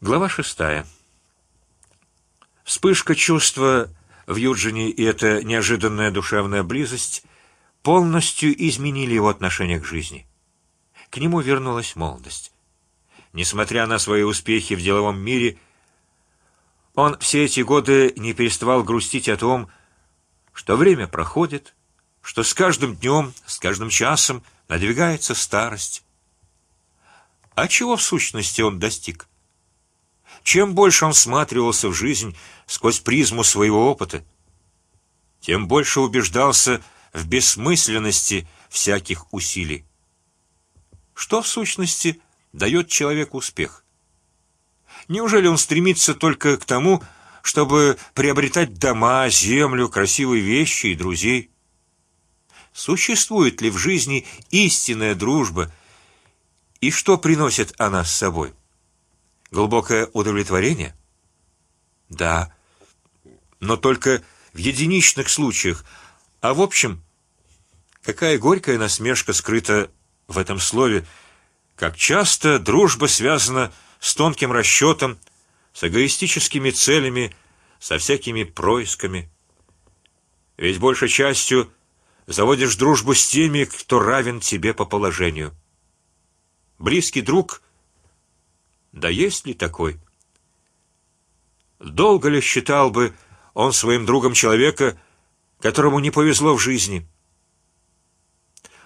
Глава шестая. Вспышка чувства в Юджине и эта неожиданная душевная близость полностью изменили его отношение к жизни. К нему вернулась молодость. Несмотря на свои успехи в деловом мире, он все эти годы не переставал грустить о том, что время проходит, что с каждым днем, с каждым часом надвигается старость. А чего в сущности он достиг? Чем больше он всматривался в жизнь сквозь призму своего опыта, тем больше убеждался в бессмысленности всяких усилий. Что в сущности дает человеку успех? Неужели он стремится только к тому, чтобы приобретать дома, землю, красивые вещи и друзей? Существует ли в жизни истинная дружба, и что приносит она с собой? Глубокое удовлетворение? Да, но только в единичных случаях, а в общем, какая горькая насмешка скрыта в этом слове, как часто дружба связана с тонким расчетом, с эгоистическими целями, со всякими происками. Ведь большей частью заводишь дружбу с теми, кто равен тебе по положению. Близкий друг да есть ли такой? Долго ли считал бы он своим другом человека, которому не повезло в жизни?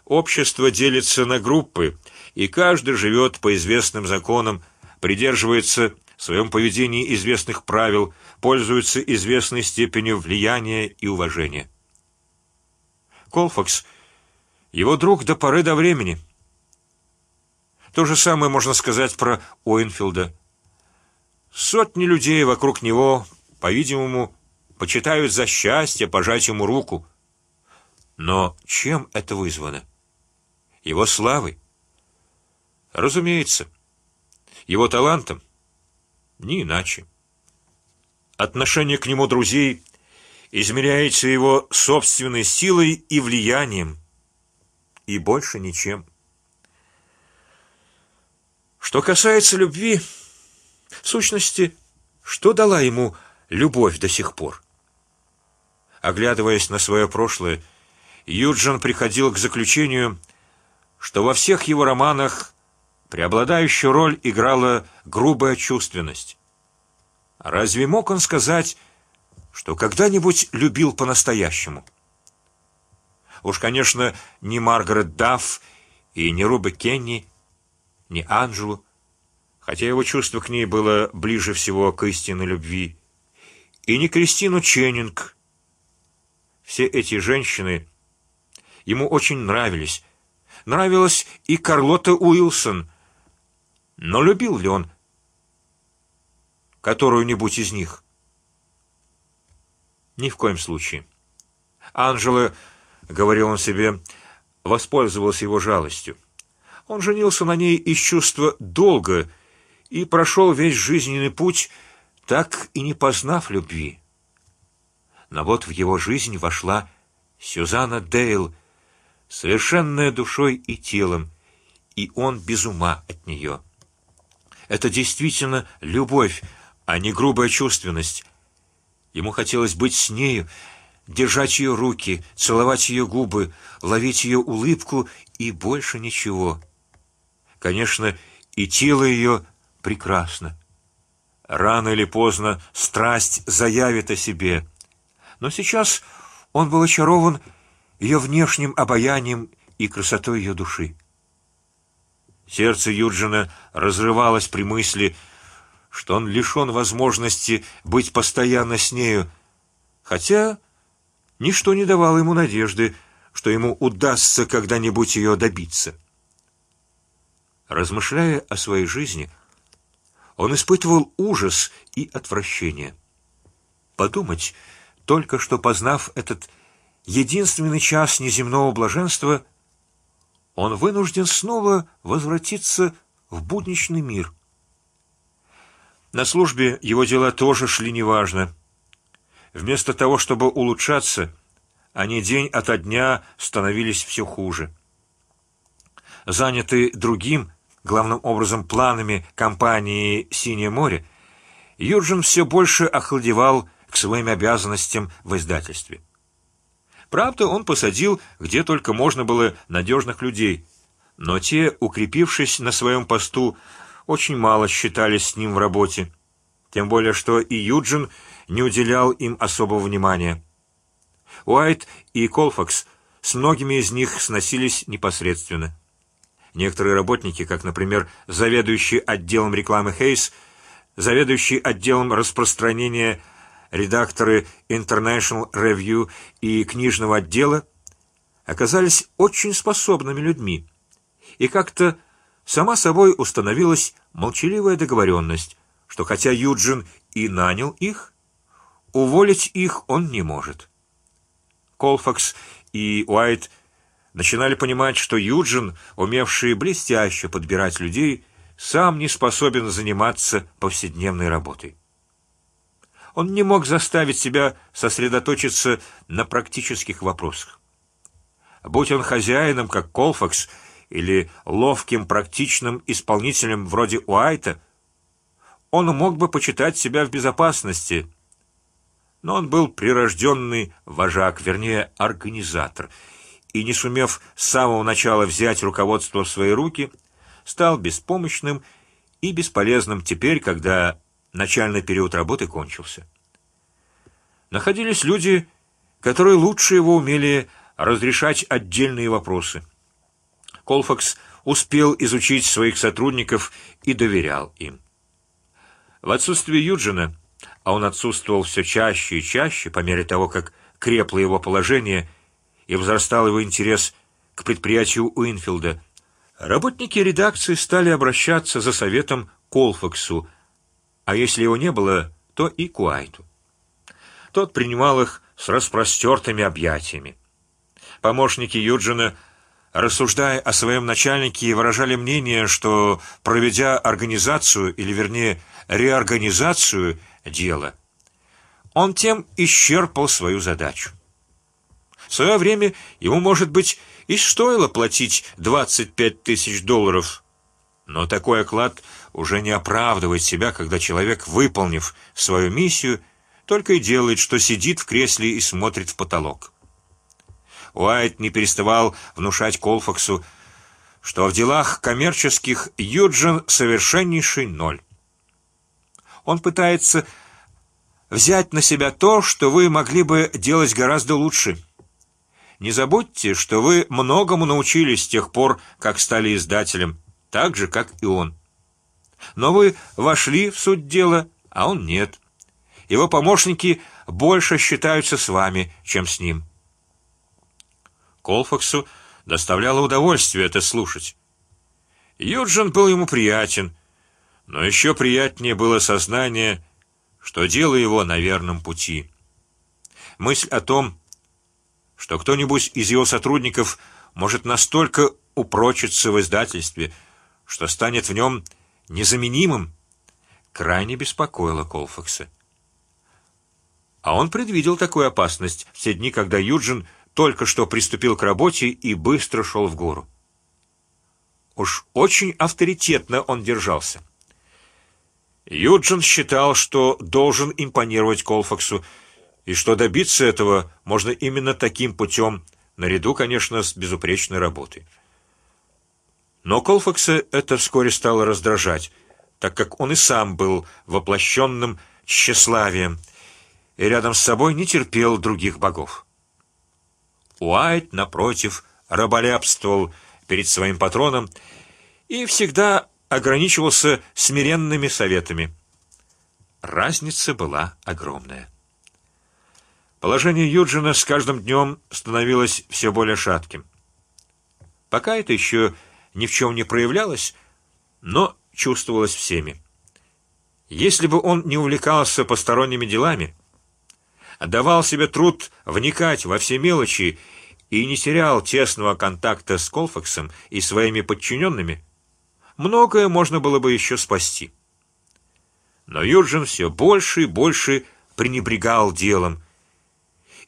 Общество делится на группы, и каждый живет по известным законам, придерживается в своем поведении известных правил, пользуется известной степенью влияния и уважения. Колфакс его друг до поры до времени. То же самое можно сказать про Уинфилда. Сотни людей вокруг него, по-видимому, почитают за счастье пожать ему руку. Но чем это вызвано? Его славой? Разумеется, его талантом? Не иначе. Отношение к нему друзей измеряется его собственной силой и влиянием, и больше ничем. Что касается любви, в сущности, что дала ему любовь до сих пор? Оглядываясь на свое прошлое, Юджин приходил к заключению, что во всех его романах преобладающую роль играла грубая чувственность. Разве мог он сказать, что когда-нибудь любил по-настоящему? Уж, конечно, не Маргарет Дафф и не Руби Кенни ни Анжелу, хотя его чувство к ней было ближе всего к истинной любви, и не Кристину Ченнинг. Все эти женщины ему очень нравились. Нравилась и Карлота Уилсон, но любил ли он которую-нибудь из них? Ни в коем случае. Анжела, говорил он себе, воспользовалась его жалостью. Он женился на ней из чувства долга и прошел весь жизненный путь, так и не познав любви. Но вот в его жизнь вошла Сюзанна Дейл, совершенная душой и телом, и он без ума от нее. Это действительно любовь, а не грубая чувственность. Ему хотелось быть с нею, держать ее руки, целовать ее губы, ловить ее улыбку и больше ничего. Конечно, и тело ее прекрасно. Рано или поздно страсть заявит о себе, но сейчас он был очарован ее внешним обаянием и красотой ее души. Сердце Юджина разрывалось при мысли, что он лишен возможности быть постоянно с нею, хотя ничто не давало ему надежды, что ему удастся когда-нибудь ее добиться. Размышляя о своей жизни, он испытывал ужас и отвращение. Подумать, только что познав этот единственный час неземного блаженства, он вынужден снова возвратиться в будничный мир. На службе его дела тоже шли неважно. Вместо того, чтобы улучшаться, они день ото дня становились все хуже. Занятый другим, главным образом планами компании Синее море, Юджин все больше охладевал к своим обязанностям в издательстве. Правда, он посадил где только можно было надежных людей, но те, укрепившись на своем посту, очень мало считались с ним в работе. Тем более, что и Юджин не уделял им особого внимания. Уайт и Колфакс с многими из них сносились непосредственно. Некоторые работники, как, например, заведующий отделом рекламы Хейс, заведующий отделом распространения редакторы International Review и книжного отдела, оказались очень способными людьми, и как-то сама собой установилась молчаливая договоренность, что хотя Юджин и нанял их, уволить их он не может. Колфакс и Уайт начинали понимать, что Юджин, умевший блестяще подбирать людей, сам не способен заниматься повседневной работой. Он не мог заставить себя сосредоточиться на практических вопросах. Будь он хозяином, как Колфакс, или ловким практичным исполнителем вроде Уайта, он мог бы почитать себя в безопасности. Но он был прирожденный вожак, вернее организатор, и не сумев с самого начала взять руководство в свои руки, стал беспомощным и бесполезным теперь, когда начальный период работы кончился. Находились люди, которые лучше его умели разрешать отдельные вопросы. Колфакс успел изучить своих сотрудников и доверял им. В отсутствие Юджина, а он отсутствовал все чаще и чаще по мере того, как крепло его положение и возрастал его интерес к предприятию Уинфилда, работники редакции стали обращаться за советом к Колфаксу, а если его не было, то и к Уайту. Тот принимал их с распростертыми объятиями. Помощники Юджина рассуждая о своем начальнике, выражали мнение, что проведя организацию или вернее реорганизацию дела, он тем исчерпал свою задачу. В свое время ему, может быть, и стоило платить двадцать пять тысяч долларов, но такой оклад уже не оправдывает себя, когда человек, выполнив свою миссию, только и делает, что сидит в кресле и смотрит в потолок. Уайт не переставал внушать Колфаксу, что в делах коммерческих Юджин совершеннейший ноль. Он пытается взять на себя то, что вы могли бы делать гораздо лучше. Не забудьте, что вы многому научились с тех пор, как стали издателем, так же, как и он. Но вы вошли в суть дела, а он нет. Его помощники больше считаются с вами, чем с ним. Колфаксу доставляло удовольствие это слушать. Юджин был ему приятен, но еще приятнее было сознание, что дело его на верном пути. Мысль о том, что кто-нибудь из его сотрудников может настолько упрочиться в издательстве, что станет в нем незаменимым, крайне беспокоила Колфакса. А он предвидел такую опасность в те дни, когда Юджин только что приступил к работе и быстро шел в гору. Уж очень авторитетно он держался. Юджин считал, что должен импонировать Колфаксу, и что добиться этого можно именно таким путем, наряду, конечно, с безупречной работой. Но Колфакса это вскоре стало раздражать, так как он и сам был воплощенным тщеславием и рядом с собой не терпел других богов. Уайт, напротив, раболепствовал перед своим патроном и всегда ограничивался смиренными советами. Разница была огромная. Положение Юджина с каждым днем становилось все более шатким. Пока это еще ни в чем не проявлялось, но чувствовалось всеми. Если бы он не увлекался посторонними делами, давал себе труд вникать во все мелочи и не терял тесного контакта с Колфаксом и своими подчиненными, многое можно было бы еще спасти. Но Юджин все больше и больше пренебрегал делом,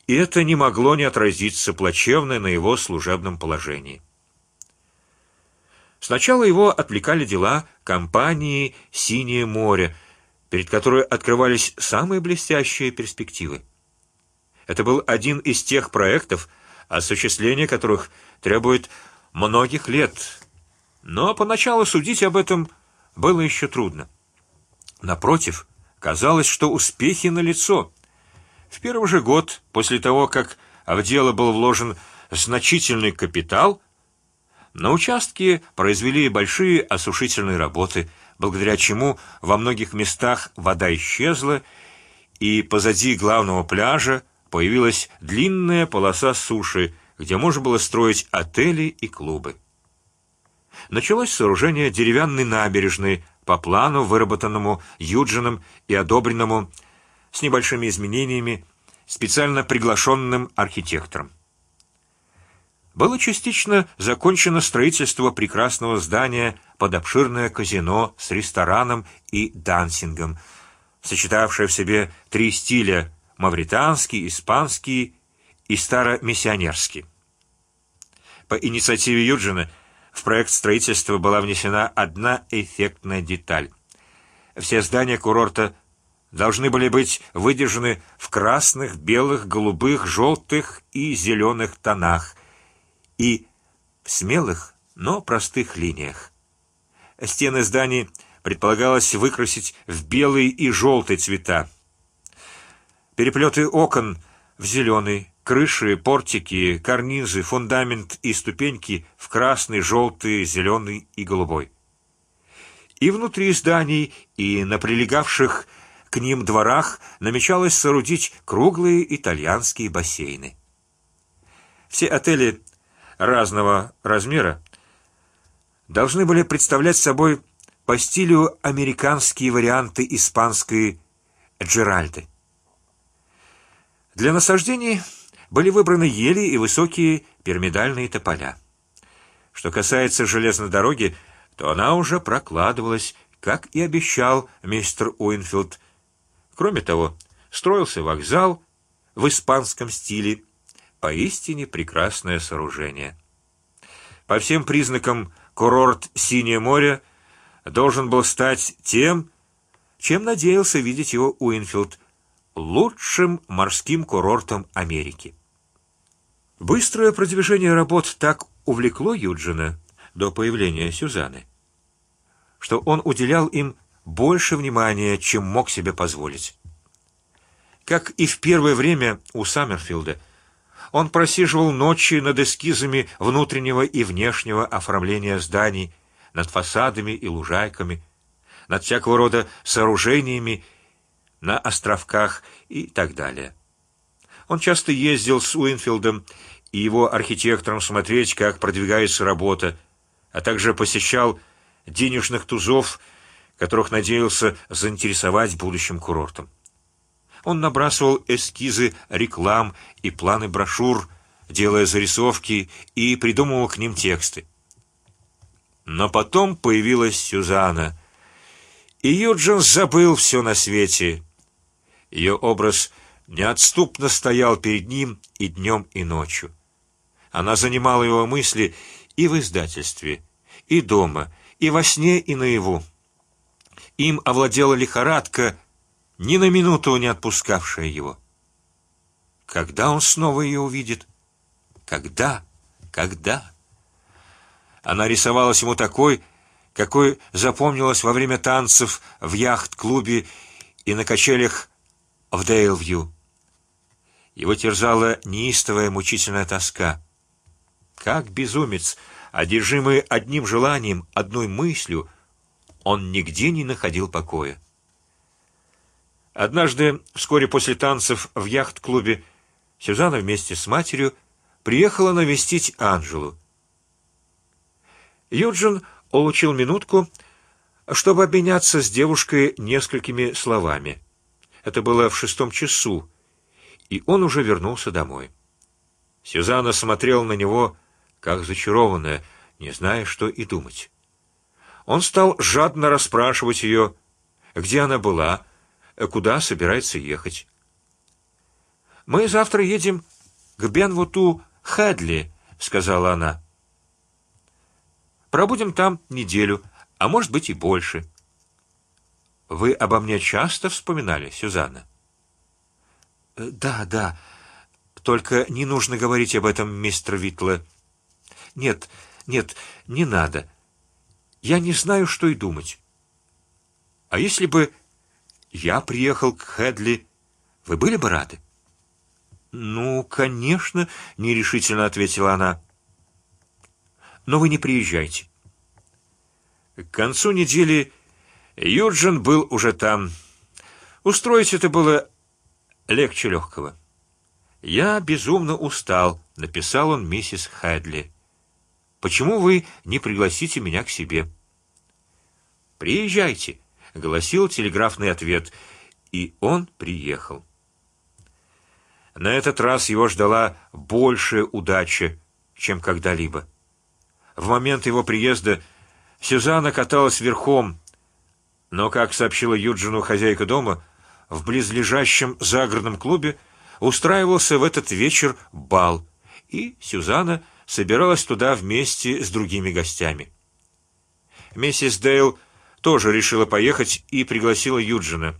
и это не могло не отразиться плачевно на его служебном положении. Сначала его отвлекали дела компании Синее море, перед которой открывались самые блестящие перспективы. Это был один из тех проектов, осуществление которых требует многих лет, но поначалу судить об этом было еще трудно. Напротив, казалось, что успехи на лицо. В первый же год после того, как в дело был вложен значительный капитал, на участке произвели большие осушительные работы, благодаря чему во многих местах вода исчезла, и позади главного пляжа появилась длинная полоса суши, где можно было строить отели и клубы. Началось сооружение деревянной набережной по плану, выработанному Юджином и одобренному с небольшими изменениями специально приглашенным архитектором было частично закончено строительство прекрасного здания под обширное казино с рестораном и дансингом, сочетавшее в себе три стиля: мавританский, испанский и старомиссионерский. По инициативе Юджина в проект строительства была внесена одна эффектная деталь: все здания курорта должны были быть выдержаны в красных, белых, голубых, желтых и зеленых тонах и в смелых, но простых линиях. Стены зданий предполагалось выкрасить в белый и желтый цвета. Переплеты окон в зеленый, крыши, портики, карнизы, фундамент и ступеньки в красный, желтый, зеленый и голубой. И внутри зданий, и на прилегавших к ним дворах намечалось соорудить круглые итальянские бассейны. Все отели разного размера должны были представлять собой по стилю американские варианты испанской Джеральды. Для насаждений были выбраны ели и высокие пирамидальные тополя. Что касается железной дороги, то она уже прокладывалась, как и обещал мистер Уинфилд. Кроме того, строился вокзал в испанском стиле Поистине прекрасное сооружение. По всем признакам курорт Синее море должен был стать тем, чем надеялся видеть его Уинфилд, лучшим морским курортом Америки. Быстрое продвижение работ так увлекло Юджина до появления Сюзаны, что он уделял им больше внимания, чем мог себе позволить. Как и в первое время у Саммерфилда он просиживал ночи над эскизами внутреннего и внешнего оформления зданий, над фасадами и лужайками, над всякого рода сооружениями на островках и так далее. Он часто ездил с Уинфилдом и его архитектором смотреть, как продвигается работа, а также посещал денежных тузов, которых надеялся заинтересовать будущим курортом. Он набрасывал эскизы реклам и планы брошюр, делая зарисовки и придумывал к ним тексты. Но потом появилась Сюзанна, и Юджин забыл все на свете. Ее образ неотступно стоял перед ним и днем и ночью. Она занимала его мысли и в издательстве, и дома, и во сне, и наяву. Им овладела лихорадка ни на минуту не отпускавшая его. Когда он снова ее увидит? Когда? Когда? Она рисовалась ему такой, какой запомнилась во время танцев в яхт-клубе и на качелях в Дейлвью. Его терзала неистовая мучительная тоска. Как безумец, одержимый одним желанием, одной мыслью, он нигде не находил покоя. Однажды, вскоре после танцев в яхт-клубе, Сюзанна вместе с матерью приехала навестить Анжелу. Юджин улучил минутку, чтобы обменяться с девушкой несколькими словами. Это было в шестом часу, и он уже вернулся домой. Сюзанна смотрела на него, как зачарованная, не зная, что и думать. Он стал жадно расспрашивать ее, где она была куда собирается ехать. Мы завтра едем к Бенвуту Хадли, сказала она. Пробудем там неделю, а может быть и больше. Вы обо мне часто вспоминали, Сюзанна? Да, да. Только не нужно говорить об этом, мистер Витле. Нет, нет, не надо. Я не знаю, что и думать. А если бы я приехал к Хедли, вы были бы рады? Ну, конечно, нерешительно ответила она. Но вы не приезжайте. К концу недели Юджин был уже там. Устроить это было легче легкого. Я безумно устал, написал он миссис Хедли. Почему вы не пригласите меня к себе? Приезжайте, гласил телеграфный ответ, и он приехал. На этот раз его ждала большая удача, чем когда-либо. В момент его приезда Сюзанна каталась верхом, но, как сообщила Юджину хозяйка дома, в близлежащем загородном клубе устраивался в этот вечер бал, и Сюзанна собиралась туда вместе с другими гостями. Миссис Дейл тоже решила поехать и пригласила Юджина.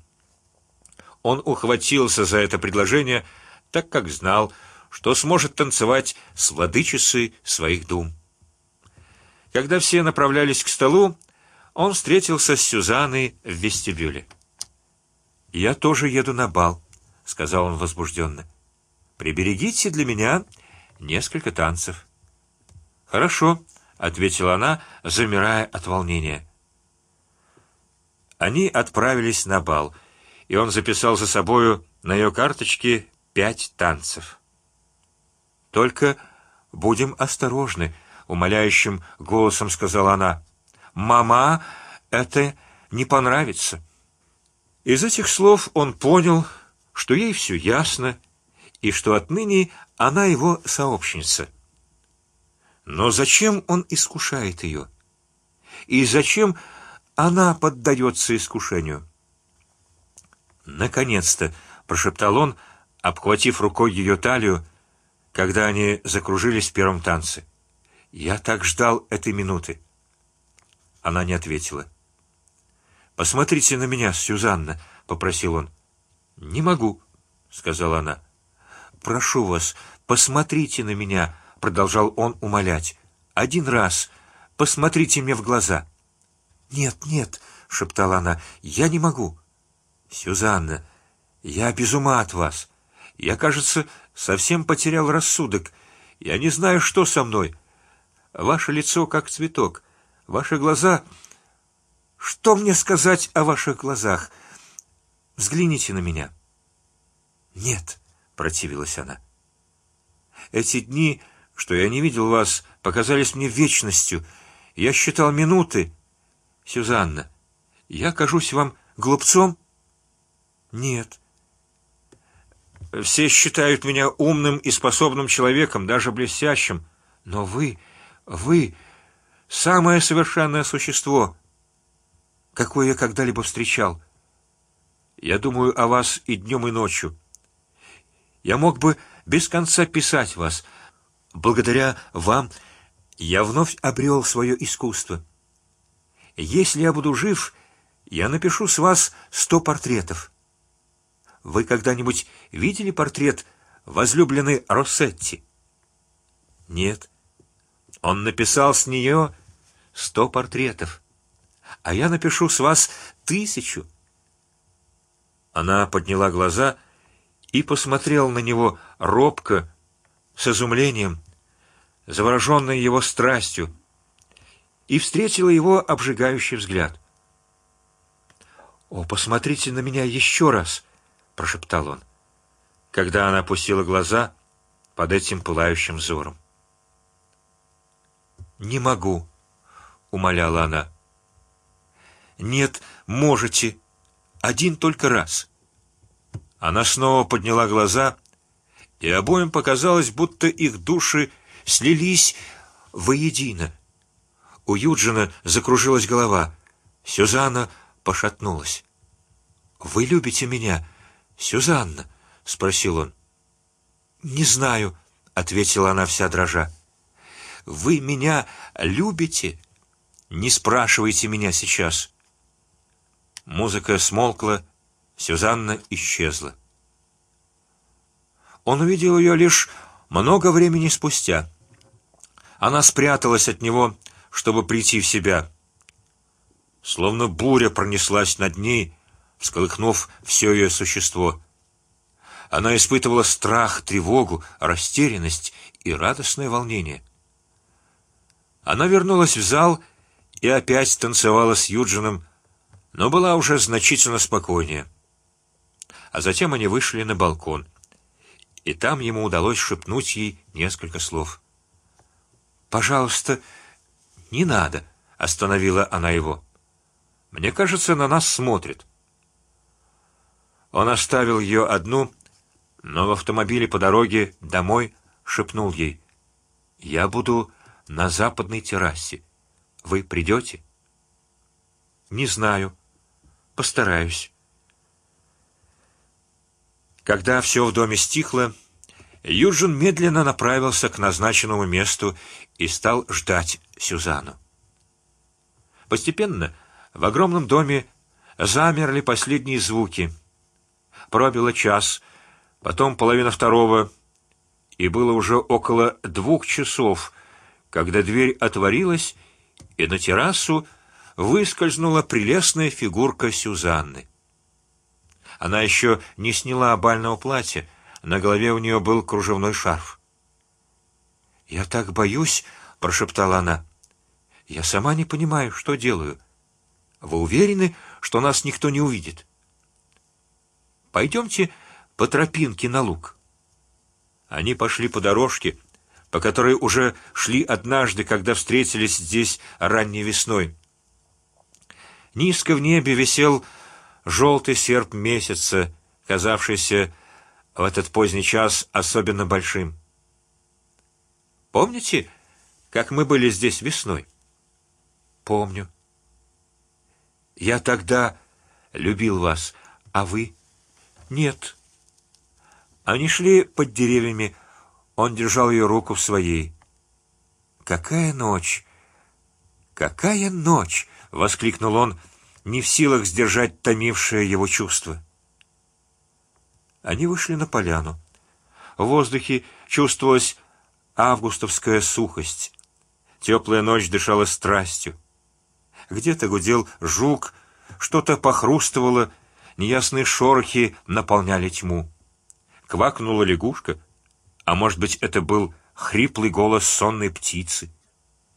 Он ухватился за это предложение, так как знал, что сможет танцевать с владычицей своих дум. Когда все направлялись к столу, он встретился с Сюзанной в вестибюле. Я тоже еду на бал, сказал он возбужденно. Приберегите для меня несколько танцев. Хорошо, ответила она, замирая от волнения. Они отправились на бал, и он записал за собою на ее карточке пять танцев. Только будем осторожны, умоляющим голосом сказала она. Мама, это не понравится. Из этих слов он понял, что ей все ясно и что отныне она его сообщница. Но зачем он искушает ее? И зачем она поддается искушению? Наконец-то, прошептал он, обхватив рукой ее талию, когда они закружились в первом танце. Я так ждал этой минуты. Она не ответила. Посмотрите на меня, Сюзанна, попросил он. Не могу, сказала она. Прошу вас, посмотрите на меня, продолжал он умолять. Один раз, посмотрите мне в глаза. Нет, нет, шептала она, я не могу. Сюзанна, я без ума от вас. Я, кажется, совсем потерял рассудок. Я не знаю, что со мной. Ваше лицо как цветок, ваши глаза. Что мне сказать о ваших глазах? Взгляните на меня. Нет, противилась она. Эти дни, что я не видел вас, показались мне вечностью. Я считал минуты. Сюзанна, я кажусь вам глупцом? Нет. Все считают меня умным и способным человеком, даже блестящим, но вы, вы самое совершенное существо, какое я когда-либо встречал. Я думаю о вас и днем и ночью. Я мог бы без конца писать вас. Благодаря вам я вновь обрел свое искусство. Если я буду жив, я напишу с вас сто портретов. Вы когда-нибудь видели портрет возлюбленной Россетти? Нет. Он написал с нее сто портретов, а я напишу с вас тысячу. Она подняла глаза и посмотрела на него робко, с изумлением, завороженной его страстью, и встретила его обжигающий взгляд. О, посмотрите на меня еще раз, прошептал он, когда она опустила глаза под этим пылающим взором. Не могу, умоляла она. Нет, можете, один только раз. Она снова подняла глаза, и обоим показалось, будто их души слились воедино. У Юджина закружилась голова, Сюзанна пошатнулась. Вы любите меня, Сюзанна? – спросил он. Не знаю, ответила она вся дрожа. Вы меня любите? не спрашивайте меня сейчас. Музыка смолкла, Сюзанна исчезла. Он увидел ее лишь много времени спустя. Она спряталась от него, чтобы прийти в себя. Словно буря пронеслась над ней, всколыхнув все ее существо. Она испытывала страх, тревогу, растерянность и радостное волнение. Она вернулась в зал и опять танцевала с Юджином, но была уже значительно спокойнее. А затем они вышли на балкон, и там ему удалось шепнуть ей несколько слов. Пожалуйста, не надо, остановила она его. Мне кажется, на нас смотрит. Он оставил ее одну, но в автомобиле по дороге домой шепнул ей: "Я буду на западной террасе. Вы придете?" Не знаю, постараюсь. Когда все в доме стихло, Юджин медленно направился к назначенному месту и стал ждать Сюзану. Постепенно в огромном доме замерли последние звуки. Пробило час, потом половина второго, и было уже около двух часов, когда дверь отворилась и на террасу выскользнула прелестная фигурка Сюзанны. Она еще не сняла бального платья, на голове у нее был кружевной шарф. Я так боюсь, прошептала она. Я сама не понимаю, что делаю. Вы уверены, что нас никто не увидит? Пойдемте по тропинке на луг. Они пошли по дорожке, по которой уже шли однажды, когда встретились здесь ранней весной. Низко в небе висел желтый серп месяца, казавшийся в этот поздний час особенно большим. Помните, как мы были здесь весной? Помню. Я тогда любил вас, а вы? Нет. Они шли под деревьями. Он держал ее руку в своей. Какая ночь! Какая ночь! воскликнул он, не в силах сдержать томившее его чувство. Они вышли на поляну. В воздухе чувствовалась августовская сухость. Теплая ночь дышала страстью. Где-то гудел жук, что-то похрустывало, неясные шорохи наполняли тьму. Квакнула лягушка, а может быть это был хриплый голос сонной птицы.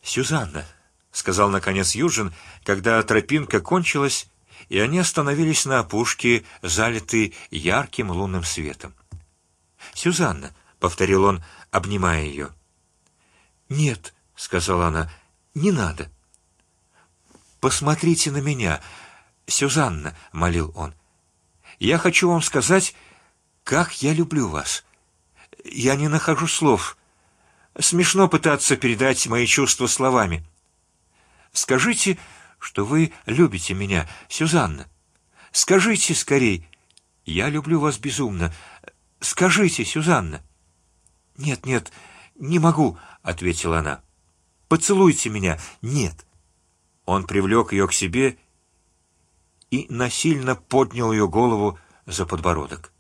Сюзанна, сказал наконец Юджин, когда тропинка кончилась и они остановились на опушке, залитой ярким лунным светом. Сюзанна, повторил он, обнимая ее. Нет, сказала она, не надо. Посмотрите на меня, Сюзанна, молил он. Я хочу вам сказать, как я люблю вас. Я не нахожу слов. Смешно пытаться передать мои чувства словами. Скажите, что вы любите меня, Сюзанна. Скажите скорей, я люблю вас безумно. Скажите, Сюзанна. Нет, нет, не могу, ответила она. Поцелуйте меня. Нет. Он привлек ее к себе и насильно поднял ее голову за подбородок.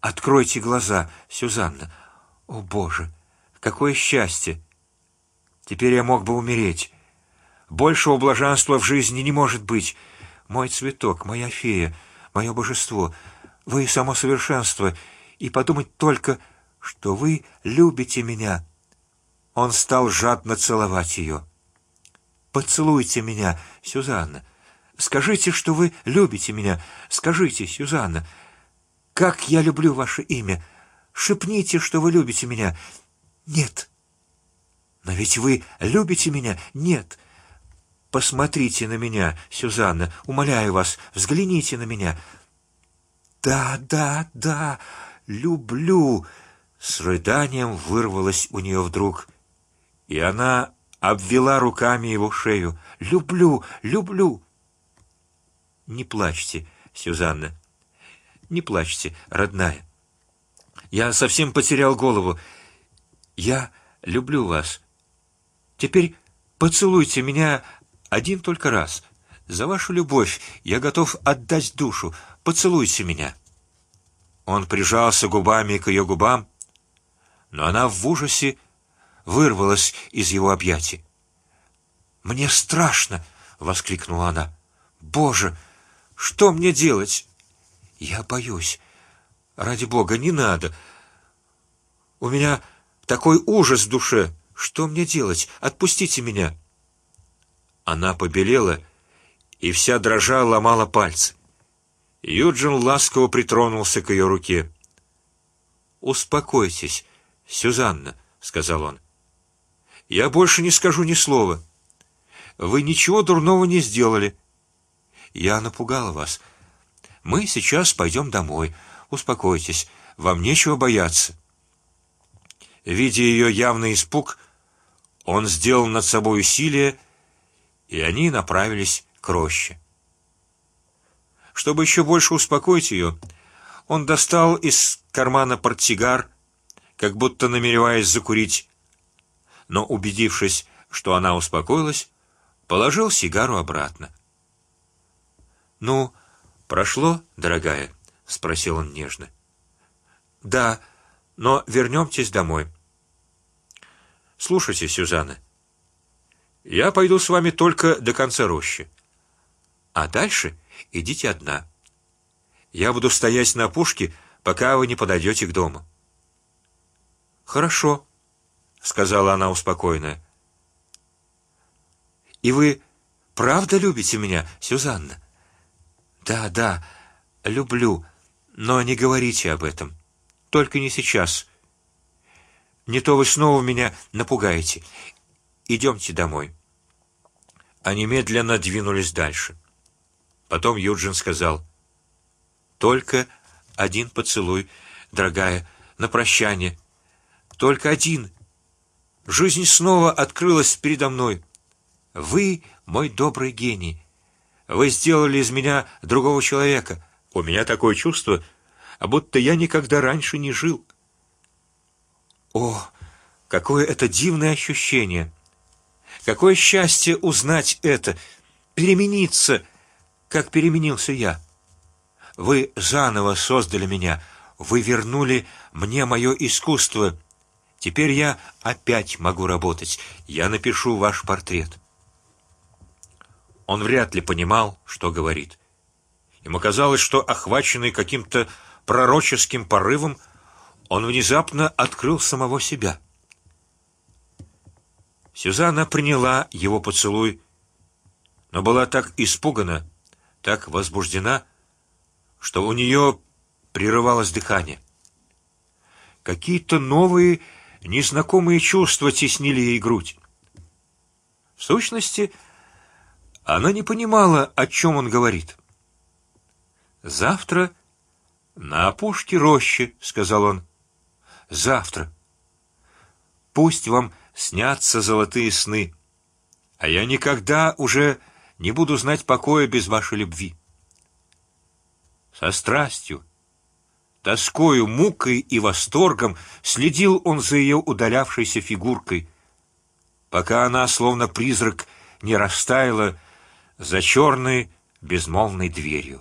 Откройте глаза, Сюзанна. О Боже, какое счастье! Теперь я мог бы умереть. Большего блаженства в жизни не может быть. Мой цветок, моя фея, мое божество, вы само совершенство, и подумать только, что вы любите меня. Он стал жадно целовать ее. Поцелуйте меня, Сюзанна. Скажите, что вы любите меня. Скажите, Сюзанна, как я люблю ваше имя. Шепните, что вы любите меня. Нет. Но ведь вы любите меня. Нет. Посмотрите на меня, Сюзанна, умоляю вас, взгляните на меня. Да, да, да, люблю. С рыданием вырвалось у нее вдруг, и она обвела руками его шею. Люблю, люблю. Не плачьте, Сюзанна, не плачьте, родная. Я совсем потерял голову. Я люблю вас. Теперь Поцелуйте меня один только раз. За вашу любовь я готов отдать душу. Поцелуйте меня. Он прижался губами к ее губам, но она в ужасе вырвалась из его объятий. Мне страшно, воскликнула она. Боже, что мне делать? Я боюсь. Ради Бога, не надо. У меня такой ужас в душе. Что мне делать? Отпустите меня. Она побелела и вся дрожа ломала пальцы. Юджин ласково притронулся к ее руке. Успокойтесь, Сюзанна, сказал он. Я больше не скажу ни слова. Вы ничего дурного не сделали. Я напугала вас. Мы сейчас пойдем домой. Успокойтесь, вам нечего бояться. Видя ее явный испуг, он сделал над собой усилие, и они направились к роще. Чтобы еще больше успокоить ее, он достал из кармана портсигар, как будто намереваясь закурить, но убедившись, что она успокоилась, положил сигару обратно. Ну, прошло, дорогая, спросил он нежно. Да, но вернемтесь домой. Слушайте, Сюзанна, я пойду с вами только до конца рощи, а дальше идите одна. Я буду стоять на опушке, пока вы не подойдете к дому. Хорошо, сказала она успокоенно. И вы правда любите меня, Сюзанна? Да, да, люблю, но не говорите об этом, только не сейчас. Не то вы снова меня напугаете. Идемте домой. Они медленно двинулись дальше. Потом Юджин сказал: только один поцелуй, дорогая, на прощание. Только один. Жизнь снова открылась передо мной. Вы мой добрый гений. Вы сделали из меня другого человека. У меня такое чувство, а будто я никогда раньше не жил. О, какое это дивное ощущение! Какое счастье узнать это, перемениться, как переменился я. Вы заново создали меня, вы вернули мне мое искусство. Теперь я опять могу работать. Я напишу ваш портрет. Он вряд ли понимал, что говорит. Ему казалось, что охваченный каким-то пророческим порывом, он внезапно открыл самого себя. Сюзанна приняла его поцелуй, но была так испугана, так возбуждена, что у нее прерывалось дыхание. Какие-то новые, незнакомые чувства теснили ей грудь. В сущности, она не понимала, о чем он говорит. Завтра на опушке рощи, сказал он. Завтра. Пусть вам снятся золотые сны, а я никогда уже не буду знать покоя без вашей любви. Со страстью, тоскою, мукой и восторгом следил он за ее удалявшейся фигуркой, пока она, словно призрак, не растаяла за черной безмолвной дверью.